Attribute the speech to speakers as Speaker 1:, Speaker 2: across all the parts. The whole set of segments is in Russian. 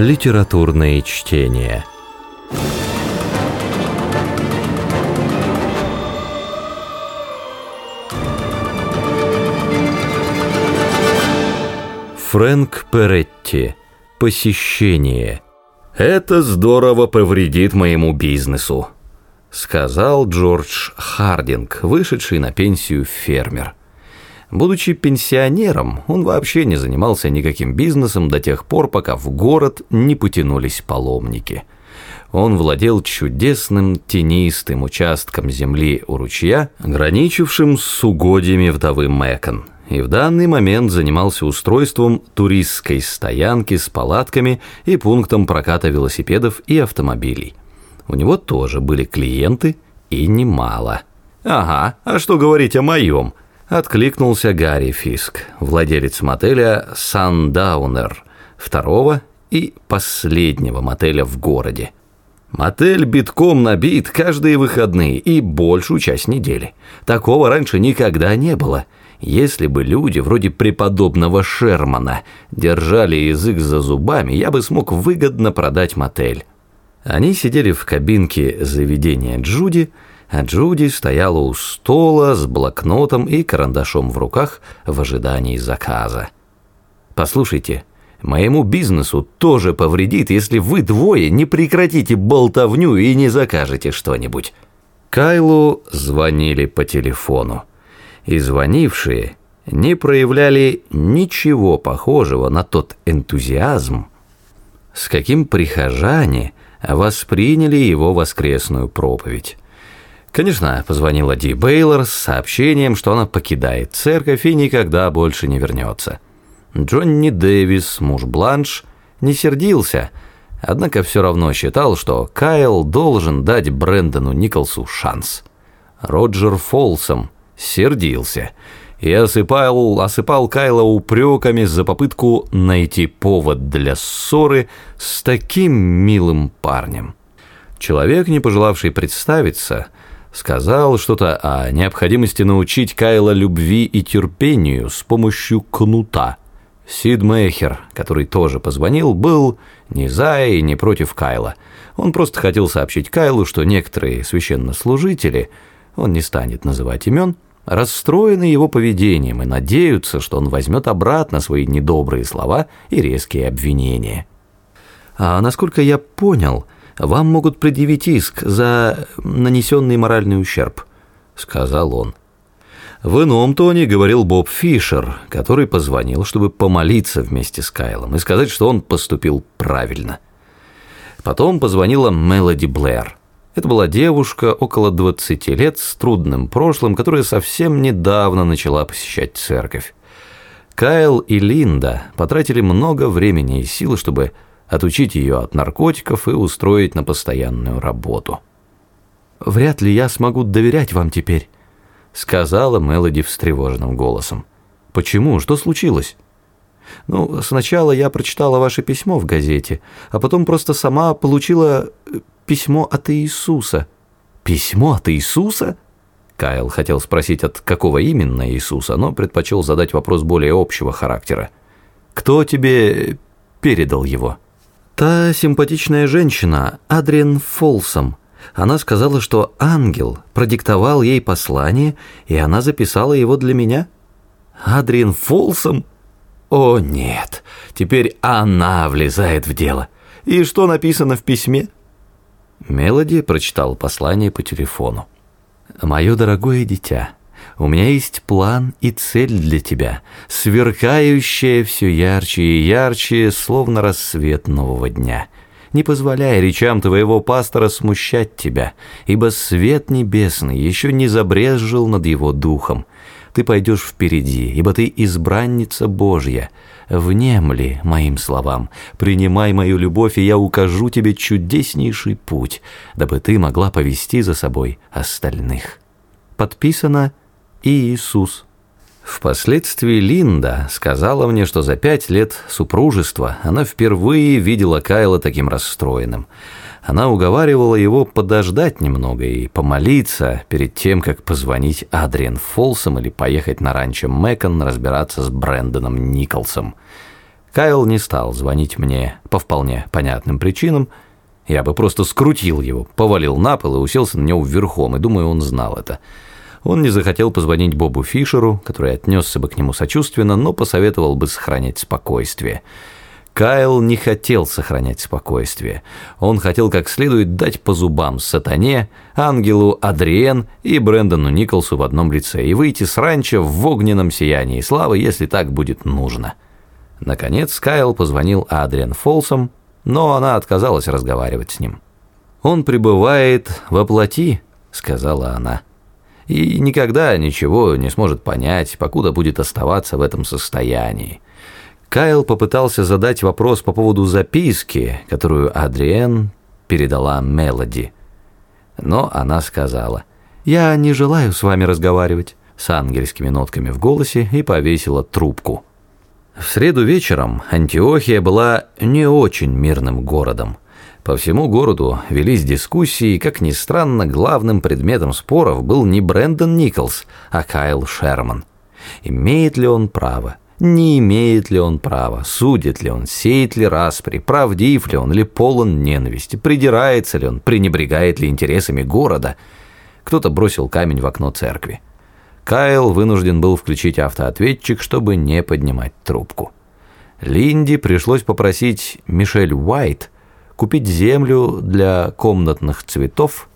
Speaker 1: Литературные чтения. Фрэнк Перетти. Посещение. Это здорово повредит моему бизнесу, сказал Джордж Хардинг, вышедший на пенсию фермер. Будучи пенсионером, он вообще не занимался никаким бизнесом до тех пор, пока в город не потянулись паломники. Он владел чудесным тенистым участком земли у ручья, граничившим с угодьями вдовы Мэкон, и в данный момент занимался устройством туристской стоянки с палатками и пунктом проката велосипедов и автомобилей. У него тоже были клиенты, и немало. «Ага, а что говорить о моем?» Откликнулся Гарри Фиск, владелец мотеля «Сандаунер», второго и последнего мотеля в городе. Мотель битком набит каждые выходные и большую часть недели. Такого раньше никогда не было. Если бы люди вроде преподобного Шермана держали язык за зубами, я бы смог выгодно продать мотель. Они сидели в кабинке заведения Джуди, а Джуди стояла у стола с блокнотом и карандашом в руках в ожидании заказа. «Послушайте, моему бизнесу тоже повредит, если вы двое не прекратите болтовню и не закажете что-нибудь». Кайлу звонили по телефону, и звонившие не проявляли ничего похожего на тот энтузиазм, с каким прихожане восприняли его воскресную проповедь. Конечно, позвонила Ди Бейлор с сообщением, что она покидает церковь и никогда больше не вернется. Джонни Дэвис, муж Бланш, не сердился, однако все равно считал, что Кайл должен дать Брэндону Николсу шанс. Роджер Фолсом сердился и осыпал, осыпал Кайла упреками за попытку найти повод для ссоры с таким милым парнем. Человек, не пожелавший представиться, сказал что-то о необходимости научить Кайла любви и терпению с помощью кнута. Сид Мейхер, который тоже позвонил, был не за и не против Кайла. Он просто хотел сообщить Кайлу, что некоторые священнослужители, он не станет называть имен, расстроены его поведением и надеются, что он возьмет обратно свои недобрые слова и резкие обвинения. А насколько я понял, вам могут предъявить иск за нанесенный моральный ущерб», — сказал он. В ином тоне говорил Боб Фишер, который позвонил, чтобы помолиться вместе с Кайлом и сказать, что он поступил правильно. Потом позвонила Мелоди Блэр. Это была девушка около 20 лет с трудным прошлым, которая совсем недавно начала посещать церковь. Кайл и Линда потратили много времени и сил, чтобы отучить ее от наркотиков и устроить на постоянную работу. «Вряд ли я смогу доверять вам теперь», — сказала Мелоди встревоженным голосом. «Почему? Что случилось?» «Ну, сначала я прочитала ваше письмо в газете, а потом просто сама получила э, письмо от Иисуса». «Письмо от Иисуса?» Кайл хотел спросить, от какого именно Иисуса, но предпочел задать вопрос более общего характера. «Кто тебе передал его?» Та симпатичная женщина, Адриан Фолсом, она сказала, что ангел продиктовал ей послание, и она записала его для меня. Адриан Фолсом? О, нет, теперь она влезает в дело. И что написано в письме? Мелоди прочитал послание по телефону. «Мое дорогое дитя, у меня есть план и цель для тебя, сверкающая все ярче и ярче, словно рассвет нового дня. Не позволяй речам твоего пастора смущать тебя, ибо свет небесный еще не забрезжил над его духом. Ты пойдешь впереди, ибо ты избранница Божья. Внемли моим словам, принимай мою любовь, и я укажу тебе чудеснейший путь, дабы ты могла повести за собой остальных. Подписано и Иисус. Впоследствии Линда сказала мне, что за пять лет супружества она впервые видела Кайла таким расстроенным. Она уговаривала его подождать немного и помолиться перед тем, как позвонить Адриан Фолсом или поехать на ранчо Мэкон разбираться с Брэндоном Николсом. Кайл не стал звонить мне по вполне понятным причинам. Я бы просто скрутил его, повалил на пол и уселся на него верхом, и думаю, он знал это. Он не захотел позвонить Бобу Фишеру, который отнесся бы к нему сочувственно, но посоветовал бы сохранять спокойствие. Кайл не хотел сохранять спокойствие. Он хотел как следует дать по зубам сатане, ангелу Адриен и Брэндону Николсу в одном лице и выйти с ранчо в огненном сиянии славы, если так будет нужно. Наконец Кайл позвонил Адриан Фолсом, но она отказалась разговаривать с ним. «Он пребывает во плоти», — сказала она, — «и никогда ничего не сможет понять, покуда будет оставаться в этом состоянии». Кайл попытался задать вопрос по поводу записки, которую Адриен передала Мелоди. Но она сказала, «Я не желаю с вами разговаривать», с ангельскими нотками в голосе и повесила трубку. В среду вечером Антиохия была не очень мирным городом. По всему городу велись дискуссии, и, как ни странно, главным предметом споров был не Брэндон Николс, а Кайл Шерман. Имеет ли он право? Не имеет ли он права? Судит ли он? Сеет ли распри? Правдив ли он или полон ненависти? Придирается ли он? Пренебрегает ли интересами города? Кто-то бросил камень в окно церкви. Кайл вынужден был включить автоответчик, чтобы не поднимать трубку. Линди пришлось попросить Мишель Уайт купить землю для комнатных цветов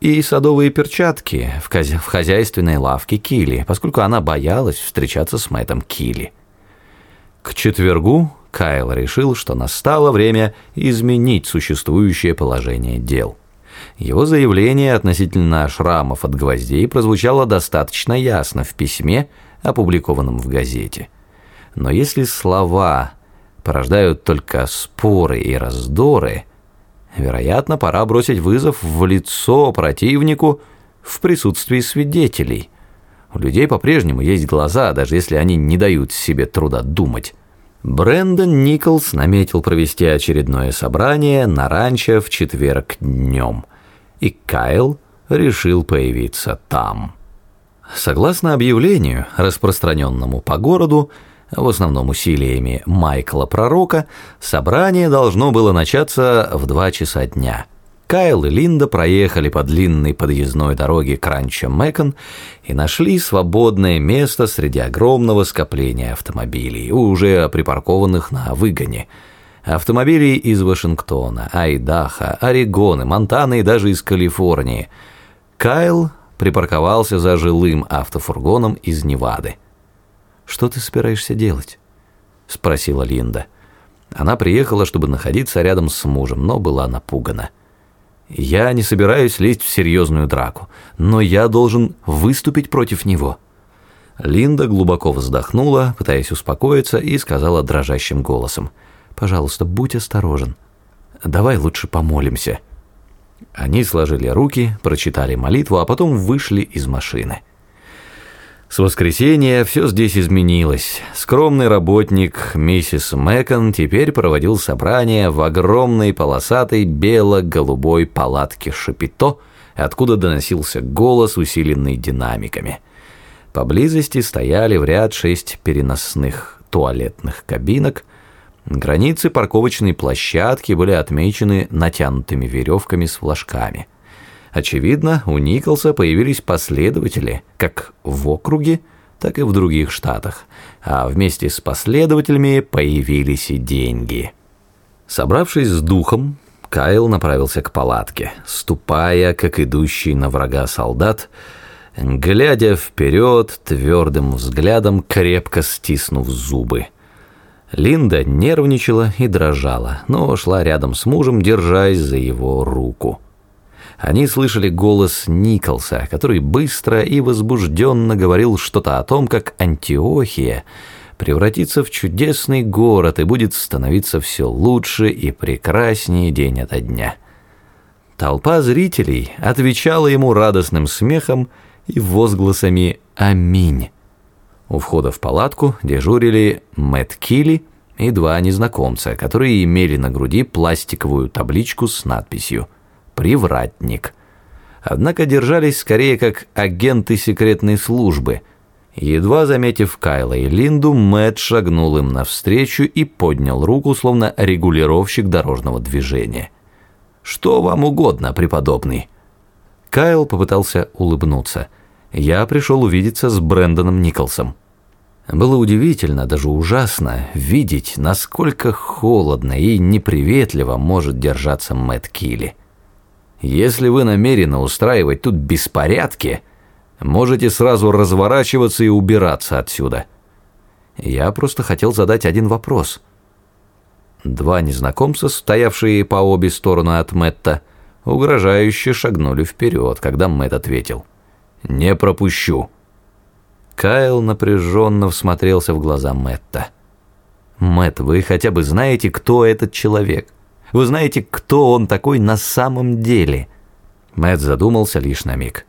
Speaker 1: и садовые перчатки в, хозя в хозяйственной лавке Килли, поскольку она боялась встречаться с Мэттом Килли. К четвергу Кайл решил, что настало время изменить существующее положение дел. Его заявление относительно шрамов от гвоздей прозвучало достаточно ясно в письме, опубликованном в газете. Но если слова порождают только споры и раздоры – Вероятно, пора бросить вызов в лицо противнику в присутствии свидетелей. У людей по-прежнему есть глаза, даже если они не дают себе труда думать. Брэндон Николс наметил провести очередное собрание на ранчо в четверг днем, и Кайл решил появиться там. Согласно объявлению, распространенному по городу, в основном усилиями Майкла Пророка, собрание должно было начаться в два часа дня. Кайл и Линда проехали по длинной подъездной дороге к ранчо Мэкон и нашли свободное место среди огромного скопления автомобилей, уже припаркованных на выгоне. Автомобилей из Вашингтона, Айдаха, Орегона, Монтаны и даже из Калифорнии. Кайл припарковался за жилым автофургоном из Невады. «Что ты собираешься делать?» — спросила Линда. Она приехала, чтобы находиться рядом с мужем, но была напугана. «Я не собираюсь лезть в серьезную драку, но я должен выступить против него». Линда глубоко вздохнула, пытаясь успокоиться, и сказала дрожащим голосом. «Пожалуйста, будь осторожен. Давай лучше помолимся». Они сложили руки, прочитали молитву, а потом вышли из машины. С воскресенья все здесь изменилось. Скромный работник миссис Мэкон теперь проводил собрание в огромной полосатой бело-голубой палатке Шапито, откуда доносился голос, усиленный динамиками. Поблизости стояли в ряд шесть переносных туалетных кабинок. Границы парковочной площадки были отмечены натянутыми веревками с флажками – Очевидно, у Николса появились последователи как в округе, так и в других штатах, а вместе с последователями появились и деньги. Собравшись с духом, Кайл направился к палатке, ступая, как идущий на врага солдат, глядя вперед твердым взглядом, крепко стиснув зубы. Линда нервничала и дрожала, но шла рядом с мужем, держась за его руку. Они слышали голос Николса, который быстро и возбужденно говорил что-то о том, как Антиохия превратится в чудесный город и будет становиться все лучше и прекраснее день ото дня. Толпа зрителей отвечала ему радостным смехом и возгласами «Аминь». У входа в палатку дежурили Мэтт Килли и два незнакомца, которые имели на груди пластиковую табличку с надписью привратник. Однако держались скорее как агенты секретной службы Едва заметив Кайла и Линду, Мэтт шагнул им навстречу и поднял руку, словно регулировщик дорожного движения. «Что вам угодно, преподобный?» Кайл попытался улыбнуться. «Я пришел увидеться с Брэндоном Николсом». Было удивительно, даже ужасно, видеть, насколько холодно и неприветливо может держаться Мэтт Килли. «Если вы намерены устраивать тут беспорядки», Можете сразу разворачиваться и убираться отсюда. Я просто хотел задать один вопрос. Два незнакомца, стоявшие по обе стороны от Мэтта, угрожающе шагнули вперед, когда Мэтт ответил. «Не пропущу». Кайл напряженно всмотрелся в глаза Мэтта. «Мэтт, вы хотя бы знаете, кто этот человек? Вы знаете, кто он такой на самом деле?» Мэтт задумался лишь на миг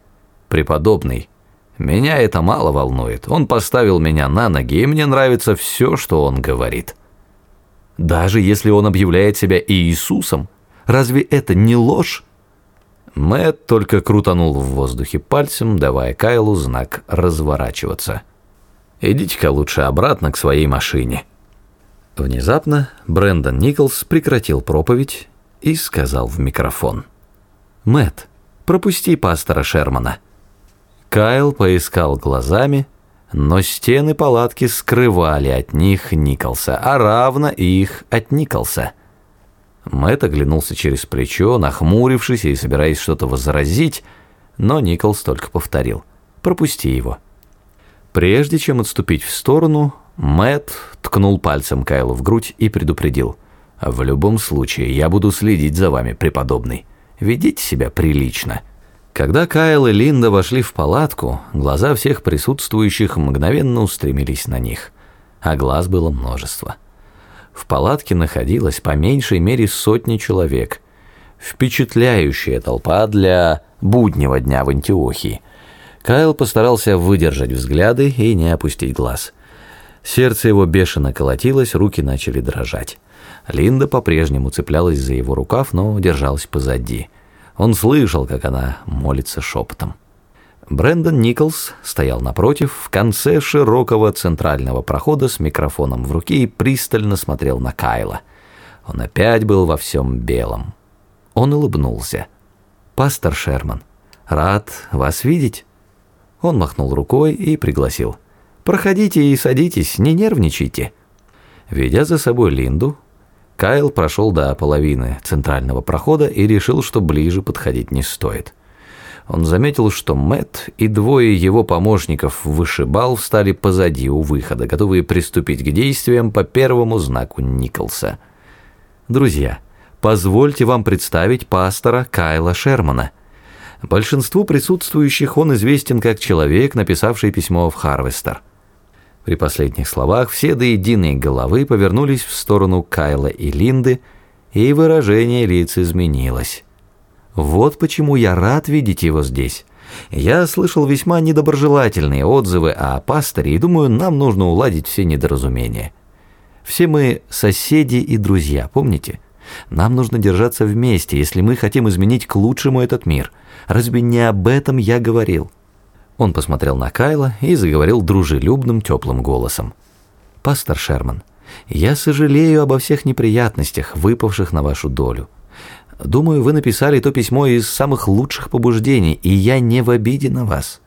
Speaker 1: преподобный. Меня это мало волнует. Он поставил меня на ноги, и мне нравится все, что он говорит. Даже если он объявляет себя Иисусом, разве это не ложь? Мэтт только крутанул в воздухе пальцем, давая Кайлу знак разворачиваться. «Идите-ка лучше обратно к своей машине». Внезапно Брэндон Николс прекратил проповедь и сказал в микрофон. «Мэтт, пропусти пастора Шермана». Кайл поискал глазами, но стены палатки скрывали от них Николса, а равно их от Николса. Мэтт оглянулся через плечо, нахмурившись и собираясь что-то возразить, но Николс только повторил «Пропусти его». Прежде чем отступить в сторону, Мэтт ткнул пальцем Кайлу в грудь и предупредил «В любом случае, я буду следить за вами, преподобный. Ведите себя прилично». Когда Кайл и Линда вошли в палатку, глаза всех присутствующих мгновенно устремились на них, а глаз было множество. В палатке находилось по меньшей мере сотни человек. Впечатляющая толпа для буднего дня в Антиохии. Кайл постарался выдержать взгляды и не опустить глаз. Сердце его бешено колотилось, руки начали дрожать. Линда по-прежнему цеплялась за его рукав, но держалась позади. Он слышал, как она молится шепотом. Брэндон Николс стоял напротив, в конце широкого центрального прохода с микрофоном в руке и пристально смотрел на Кайла. Он опять был во всем белом. Он улыбнулся. «Пастор Шерман, рад вас видеть». Он махнул рукой и пригласил. «Проходите и садитесь, не нервничайте». Ведя за собой Линду, Кайл прошел до половины центрального прохода и решил, что ближе подходить не стоит. Он заметил, что Мэт и двое его помощников вышибал встали позади у выхода, готовые приступить к действиям по первому знаку Николса. «Друзья, позвольте вам представить пастора Кайла Шермана. Большинству присутствующих он известен как человек, написавший письмо в Харвестер. При последних словах все до единой головы повернулись в сторону Кайла и Линды, и выражение лиц изменилось. Вот почему я рад видеть его здесь. Я слышал весьма недоброжелательные отзывы о пасторе и думаю, нам нужно уладить все недоразумения. Все мы соседи и друзья, помните? Нам нужно держаться вместе, если мы хотим изменить к лучшему этот мир. Разве не об этом я говорил? Он посмотрел на Кайла и заговорил дружелюбным теплым голосом. «Пастор Шерман, я сожалею обо всех неприятностях, выпавших на вашу долю. Думаю, вы написали то письмо из самых лучших побуждений, и я не в обиде на вас».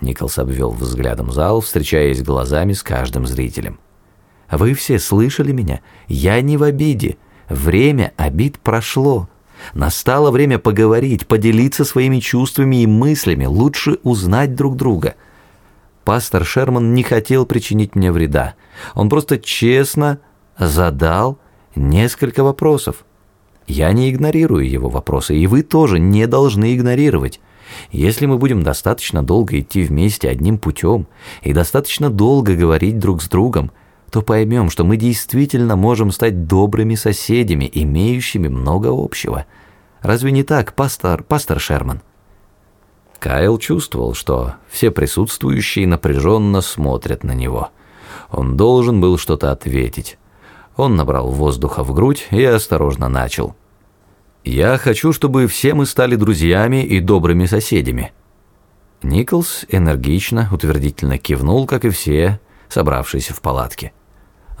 Speaker 1: Николс обвел взглядом зал, встречаясь глазами с каждым зрителем. «Вы все слышали меня? Я не в обиде. Время обид прошло. Настало время поговорить, поделиться своими чувствами и мыслями, лучше узнать друг друга. Пастор Шерман не хотел причинить мне вреда. Он просто честно задал несколько вопросов. Я не игнорирую его вопросы, и вы тоже не должны игнорировать. Если мы будем достаточно долго идти вместе одним путем и достаточно долго говорить друг с другом, то поймем, что мы действительно можем стать добрыми соседями, имеющими много общего. Разве не так, пастор, пастор Шерман? Кайл чувствовал, что все присутствующие напряженно смотрят на него. Он должен был что-то ответить. Он набрал воздуха в грудь и осторожно начал. «Я хочу, чтобы все мы стали друзьями и добрыми соседями». Николс энергично, утвердительно кивнул, как и все, собравшиеся в палатке.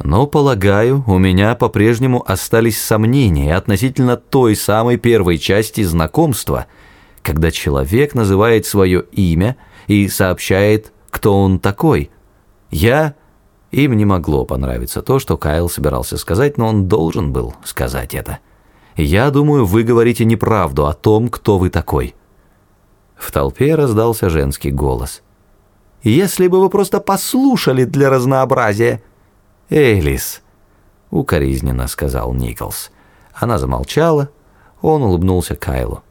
Speaker 1: Но, полагаю, у меня по-прежнему остались сомнения относительно той самой первой части знакомства, когда человек называет свое имя и сообщает, кто он такой. Я... Им не могло понравиться то, что Кайл собирался сказать, но он должен был сказать это. «Я думаю, вы говорите неправду о том, кто вы такой». В толпе раздался женский голос. «Если бы вы просто послушали для разнообразия!» «Элис!» — укоризненно сказал Николс. Она замолчала, он улыбнулся Кайлу.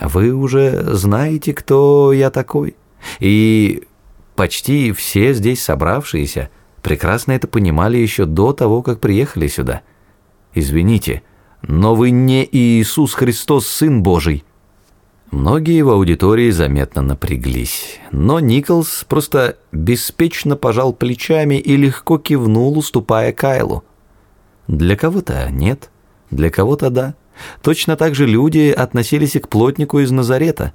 Speaker 1: «Вы уже знаете, кто я такой? И почти все здесь собравшиеся прекрасно это понимали еще до того, как приехали сюда. Извините, но вы не Иисус Христос, Сын Божий!» Многие в аудитории заметно напряглись, но Николс просто беспечно пожал плечами и легко кивнул, уступая Кайлу. Для кого-то нет, для кого-то да. Точно так же люди относились и к плотнику из Назарета.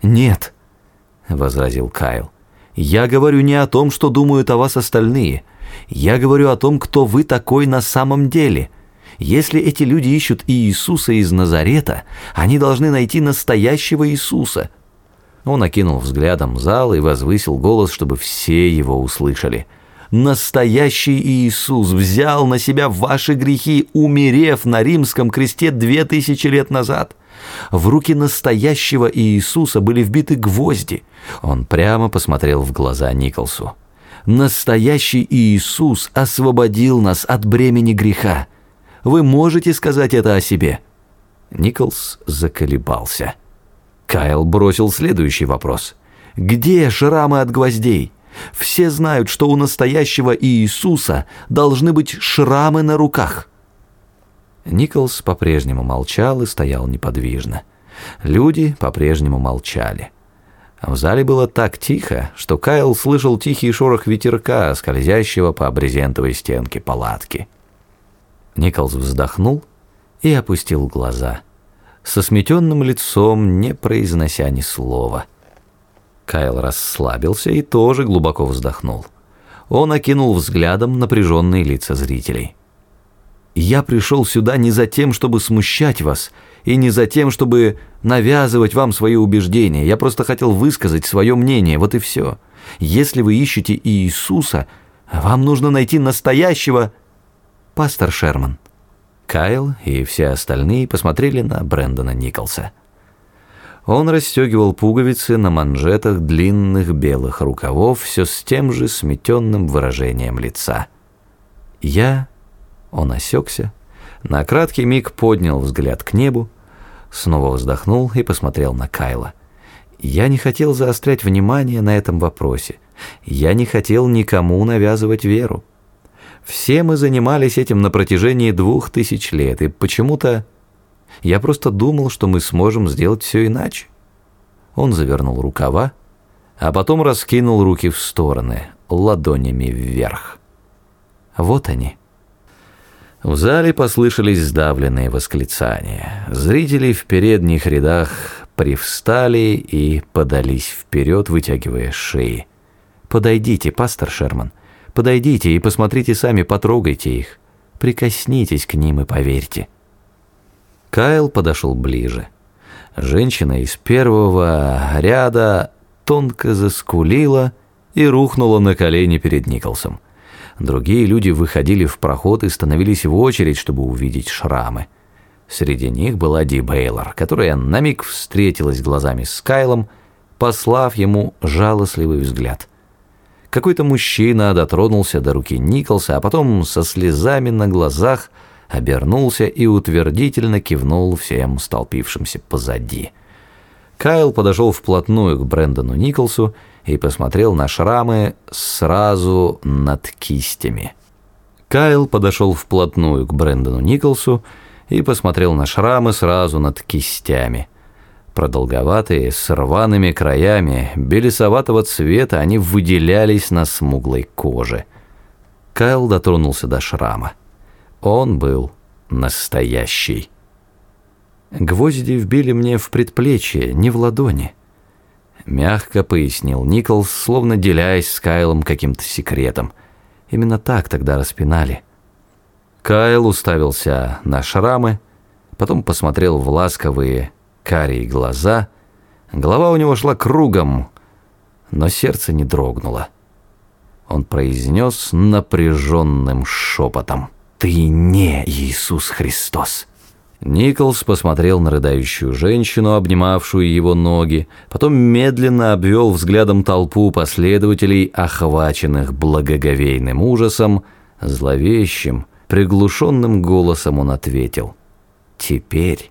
Speaker 1: «Нет», — возразил Кайл, — «я говорю не о том, что думают о вас остальные. Я говорю о том, кто вы такой на самом деле». Если эти люди ищут Иисуса из Назарета, они должны найти настоящего Иисуса. Он окинул взглядом зал и возвысил голос, чтобы все его услышали. Настоящий Иисус взял на себя ваши грехи, умерев на римском кресте две тысячи лет назад. В руки настоящего Иисуса были вбиты гвозди. Он прямо посмотрел в глаза Николсу. Настоящий Иисус освободил нас от бремени греха. Вы можете сказать это о себе?» Николс заколебался. Кайл бросил следующий вопрос. «Где шрамы от гвоздей? Все знают, что у настоящего Иисуса должны быть шрамы на руках». Николс по-прежнему молчал и стоял неподвижно. Люди по-прежнему молчали. В зале было так тихо, что Кайл слышал тихий шорох ветерка, скользящего по брезентовой стенке палатки. Николс вздохнул и опустил глаза, со сметенным лицом, не произнося ни слова. Кайл расслабился и тоже глубоко вздохнул. Он окинул взглядом напряженные лица зрителей. «Я пришел сюда не за тем, чтобы смущать вас, и не за тем, чтобы навязывать вам свои убеждения. Я просто хотел высказать свое мнение, вот и все. Если вы ищете Иисуса, вам нужно найти настоящего пастор Шерман. Кайл и все остальные посмотрели на Брэндона Николса. Он расстегивал пуговицы на манжетах длинных белых рукавов все с тем же сметенным выражением лица. Я... Он осекся, на краткий миг поднял взгляд к небу, снова вздохнул и посмотрел на Кайла. Я не хотел заострять внимание на этом вопросе. Я не хотел никому навязывать веру. Все мы занимались этим на протяжении двух тысяч лет, и почему-то я просто думал, что мы сможем сделать все иначе. Он завернул рукава, а потом раскинул руки в стороны, ладонями вверх. Вот они. В зале послышались сдавленные восклицания. Зрители в передних рядах привстали и подались вперед, вытягивая шеи. «Подойдите, пастор Шерман», Подойдите и посмотрите сами, потрогайте их. Прикоснитесь к ним и поверьте. Кайл подошел ближе. Женщина из первого ряда тонко заскулила и рухнула на колени перед Николсом. Другие люди выходили в проход и становились в очередь, чтобы увидеть шрамы. Среди них была Ди Бейлор, которая на миг встретилась глазами с Кайлом, послав ему жалостливый взгляд. Какой-то мужчина дотронулся до руки Николса, а потом со слезами на глазах обернулся и утвердительно кивнул всем столпившимся позади. Кайл подошел вплотную к Брэндону Николсу и посмотрел на шрамы сразу над кистями. Кайл подошел вплотную к Брэндону Николсу и посмотрел на шрамы сразу над кистями. Продолговатые, с рваными краями, белесоватого цвета, они выделялись на смуглой коже. Кайл дотронулся до шрама. Он был настоящий. Гвозди вбили мне в предплечье, не в ладони. Мягко пояснил Николс, словно делясь с Кайлом каким-то секретом. Именно так тогда распинали. Кайл уставился на шрамы, потом посмотрел в ласковые карие глаза. Голова у него шла кругом, но сердце не дрогнуло. Он произнес напряженным шепотом. «Ты не Иисус Христос!» Николс посмотрел на рыдающую женщину, обнимавшую его ноги, потом медленно обвел взглядом толпу последователей, охваченных благоговейным ужасом, зловещим, приглушенным голосом он ответил «Теперь